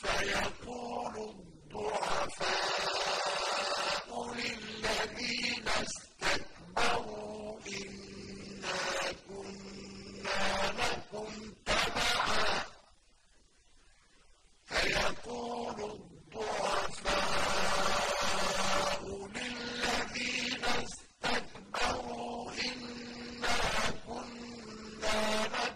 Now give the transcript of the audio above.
فيقول الضعفاء للذين استكبروا إنا كنا لكم تبعا. فيقول الضعفاء للذين استكبروا إنا كنا لكم